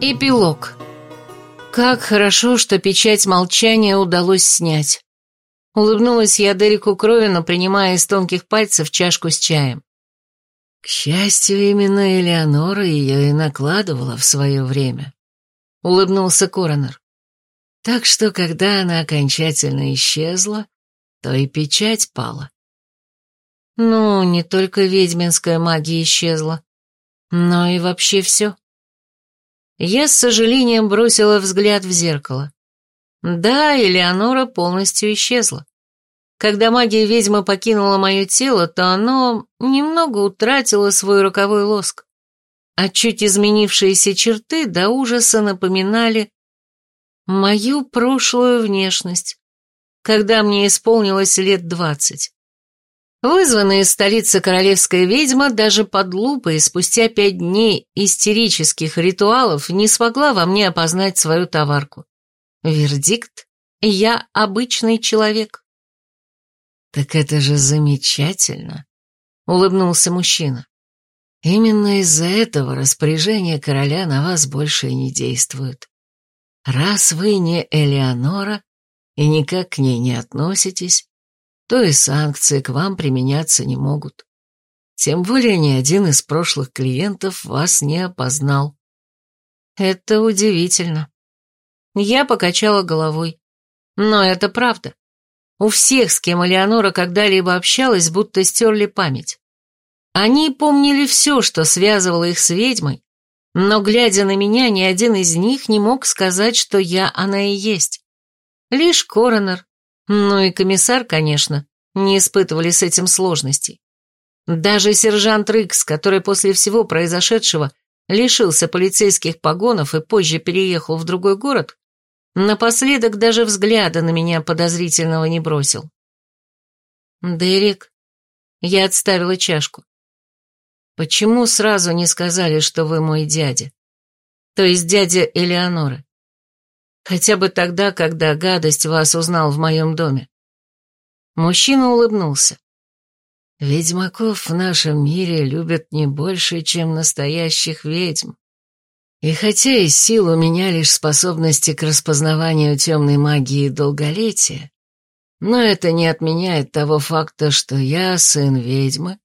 Эпилог. Как хорошо, что печать молчания удалось снять. Улыбнулась я Дереку Кровину, принимая из тонких пальцев чашку с чаем. К счастью, именно Элеонора ее и накладывала в свое время. Улыбнулся Коронер. Так что, когда она окончательно исчезла, то и печать пала. Ну, не только ведьминская магия исчезла, но и вообще все. Я с сожалением бросила взгляд в зеркало. Да, Элеонора полностью исчезла. Когда магия ведьмы покинула мое тело, то оно немного утратило свой роковой лоск, а чуть изменившиеся черты до ужаса напоминали мою прошлую внешность, когда мне исполнилось лет двадцать. Вызванная из столицы королевская ведьма даже под лупой спустя пять дней истерических ритуалов не смогла во мне опознать свою товарку. Вердикт – я обычный человек. «Так это же замечательно», — улыбнулся мужчина. «Именно из-за этого распоряжение короля на вас больше и не действует. Раз вы не Элеонора и никак к ней не относитесь, то и санкции к вам применяться не могут. Тем более ни один из прошлых клиентов вас не опознал. Это удивительно. Я покачала головой. Но это правда. У всех, с кем Элеонора когда-либо общалась, будто стерли память. Они помнили все, что связывало их с ведьмой, но, глядя на меня, ни один из них не мог сказать, что я она и есть. Лишь коронер, ну и комиссар, конечно, не испытывали с этим сложностей. Даже сержант Рикс, который после всего произошедшего лишился полицейских погонов и позже переехал в другой город, напоследок даже взгляда на меня подозрительного не бросил. «Дерек», я отставила чашку. «Почему сразу не сказали, что вы мой дядя? То есть дядя Элеоноры? Хотя бы тогда, когда гадость вас узнал в моем доме. Мужчина улыбнулся. Ведьмаков в нашем мире любят не больше, чем настоящих ведьм. И хотя из сил у меня лишь способности к распознаванию темной магии долголетия, но это не отменяет того факта, что я сын ведьмы,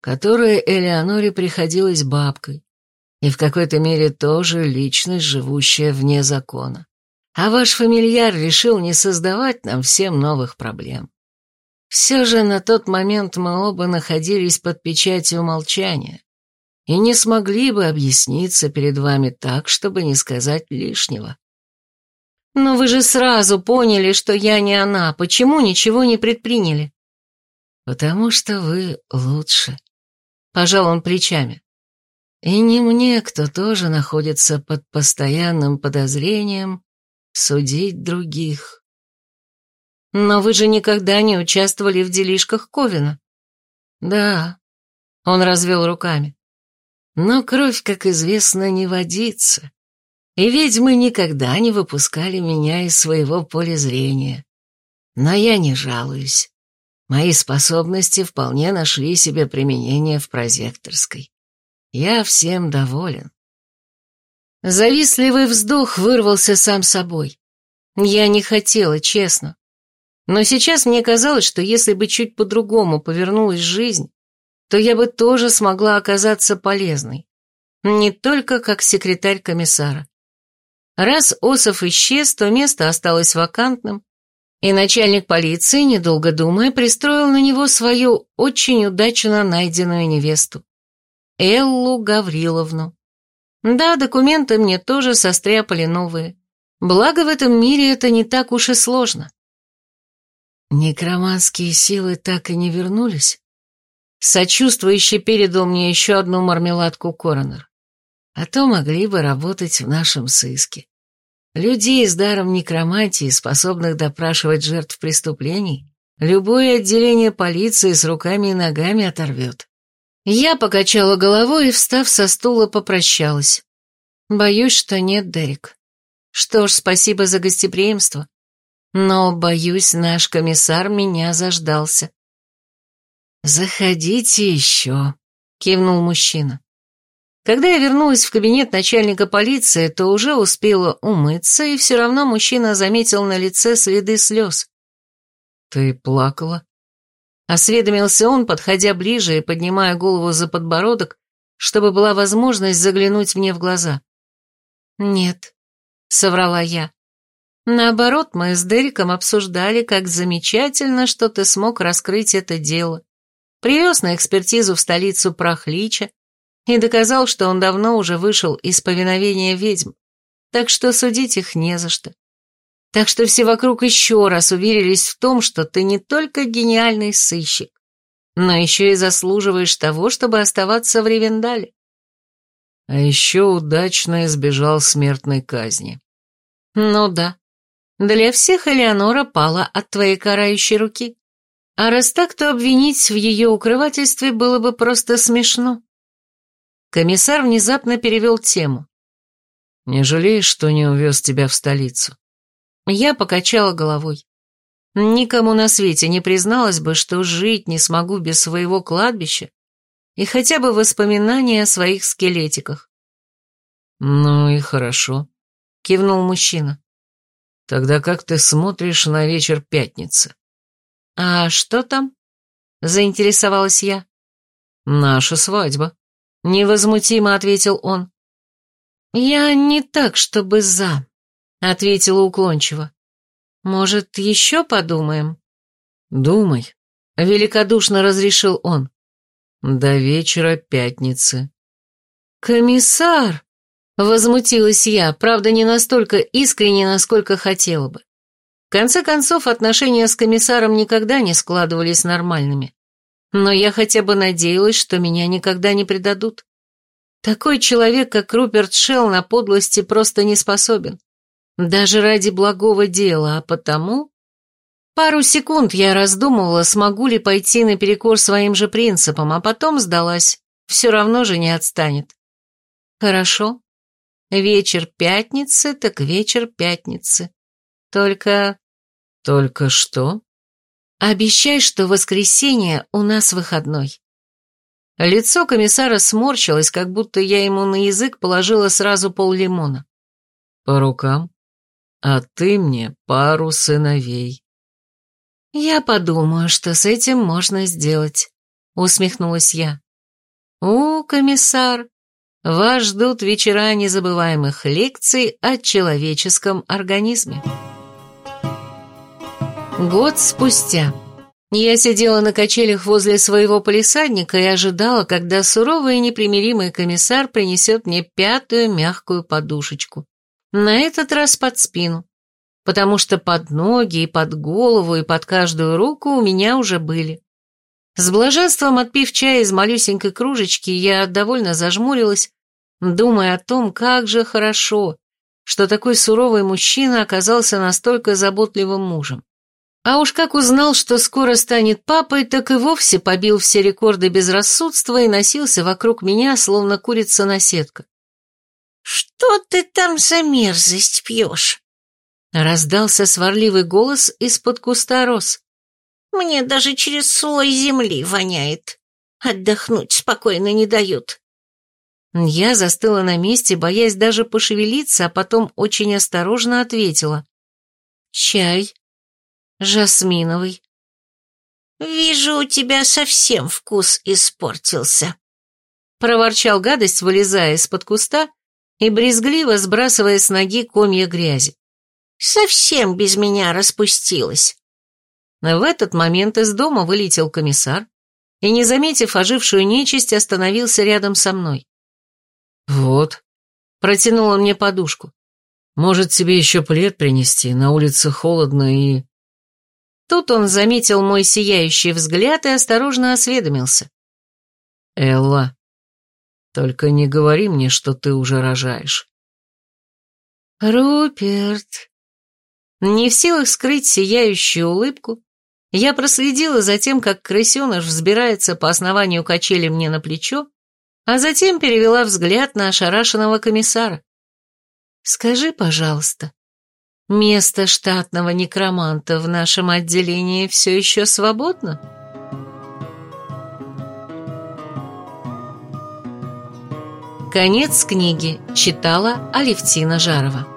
которая Элеоноре приходилась бабкой, и в какой-то мере тоже личность, живущая вне закона. А ваш фамильяр решил не создавать нам всем новых проблем. Все же на тот момент мы оба находились под печатью молчания и не смогли бы объясниться перед вами так, чтобы не сказать лишнего. Но вы же сразу поняли, что я не она, почему ничего не предприняли? Потому что вы лучше. Пожал он плечами. И не мне, кто тоже находится под постоянным подозрением судить других. Но вы же никогда не участвовали в делишках Ковина. Да, он развел руками. Но кровь, как известно, не водится. И ведьмы никогда не выпускали меня из своего поля зрения. Но я не жалуюсь. Мои способности вполне нашли себе применение в прозекторской. Я всем доволен. Завистливый вздох вырвался сам собой. Я не хотела, честно. Но сейчас мне казалось, что если бы чуть по-другому повернулась жизнь, то я бы тоже смогла оказаться полезной. Не только как секретарь комиссара. Раз Осов исчез, то место осталось вакантным, и начальник полиции, недолго думая, пристроил на него свою очень удачно найденную невесту. Эллу Гавриловну. Да, документы мне тоже состряпали новые. Благо в этом мире это не так уж и сложно. Некроманские силы так и не вернулись? Сочувствующе передал мне еще одну мармеладку Коронер. А то могли бы работать в нашем сыске. Людей с даром некромантии, способных допрашивать жертв преступлений, любое отделение полиции с руками и ногами оторвет. Я покачала головой и, встав со стула, попрощалась. Боюсь, что нет, Дерек. Что ж, спасибо за гостеприимство. Но, боюсь, наш комиссар меня заждался. «Заходите еще», — кивнул мужчина. Когда я вернулась в кабинет начальника полиции, то уже успела умыться, и все равно мужчина заметил на лице следы слез. «Ты плакала?» Осведомился он, подходя ближе и поднимая голову за подбородок, чтобы была возможность заглянуть мне в глаза. «Нет», — соврала я. «Наоборот, мы с Дериком обсуждали, как замечательно, что ты смог раскрыть это дело. Привез на экспертизу в столицу прах Лича и доказал, что он давно уже вышел из повиновения ведьм, так что судить их не за что. Так что все вокруг еще раз уверились в том, что ты не только гениальный сыщик, но еще и заслуживаешь того, чтобы оставаться в Ревендале. А еще удачно избежал смертной казни. Ну да. Для всех Элеонора пала от твоей карающей руки. А раз так, то обвинить в ее укрывательстве было бы просто смешно. Комиссар внезапно перевел тему. «Не жалеешь, что не увез тебя в столицу?» Я покачала головой. Никому на свете не призналась бы, что жить не смогу без своего кладбища и хотя бы воспоминания о своих скелетиках. «Ну и хорошо», — кивнул мужчина. «Тогда как ты смотришь на вечер пятницы?» «А что там?» — заинтересовалась я. «Наша свадьба», — невозмутимо ответил он. «Я не так, чтобы за», ответила уклончиво. Может, еще подумаем? Думай, великодушно разрешил он. До вечера пятницы. Комиссар! Возмутилась я, правда, не настолько искренне, насколько хотела бы. В конце концов, отношения с комиссаром никогда не складывались нормальными. Но я хотя бы надеялась, что меня никогда не предадут. Такой человек, как Руперт Шелл, на подлости просто не способен. Даже ради благого дела, а потому... Пару секунд я раздумывала, смогу ли пойти наперекор своим же принципам, а потом сдалась. Все равно же не отстанет. Хорошо. Вечер пятницы, так вечер пятницы. Только... Только что? Обещай, что воскресенье у нас выходной. Лицо комиссара сморщилось, как будто я ему на язык положила сразу пол лимона. По рукам? А ты мне пару сыновей». «Я подумаю, что с этим можно сделать», — усмехнулась я. «У, комиссар, вас ждут вечера незабываемых лекций о человеческом организме». Год спустя я сидела на качелях возле своего полисадника и ожидала, когда суровый и непримиримый комиссар принесет мне пятую мягкую подушечку. На этот раз под спину, потому что под ноги и под голову и под каждую руку у меня уже были. С блаженством отпив чая из малюсенькой кружечки, я довольно зажмурилась, думая о том, как же хорошо, что такой суровый мужчина оказался настолько заботливым мужем. А уж как узнал, что скоро станет папой, так и вовсе побил все рекорды безрассудства и носился вокруг меня, словно курица на сетка. «Что ты там за мерзость пьешь?» Раздался сварливый голос из-под куста роз. «Мне даже через слой земли воняет. Отдохнуть спокойно не дают». Я застыла на месте, боясь даже пошевелиться, а потом очень осторожно ответила. «Чай. Жасминовый». «Вижу, у тебя совсем вкус испортился», — проворчал гадость, вылезая из-под куста и брезгливо сбрасывая с ноги комья грязи. «Совсем без меня распустилась». В этот момент из дома вылетел комиссар и, не заметив ожившую нечисть, остановился рядом со мной. «Вот», — протянул он мне подушку. «Может, тебе еще плед принести? На улице холодно и...» Тут он заметил мой сияющий взгляд и осторожно осведомился. «Элла, только не говори мне, что ты уже рожаешь. Руперт. Не в силах скрыть сияющую улыбку, я проследила за тем, как крысеныш взбирается по основанию качели мне на плечо, а затем перевела взгляд на ошарашенного комиссара. «Скажи, пожалуйста, место штатного некроманта в нашем отделении все еще свободно?» Конец книги читала Алевтина Жарова.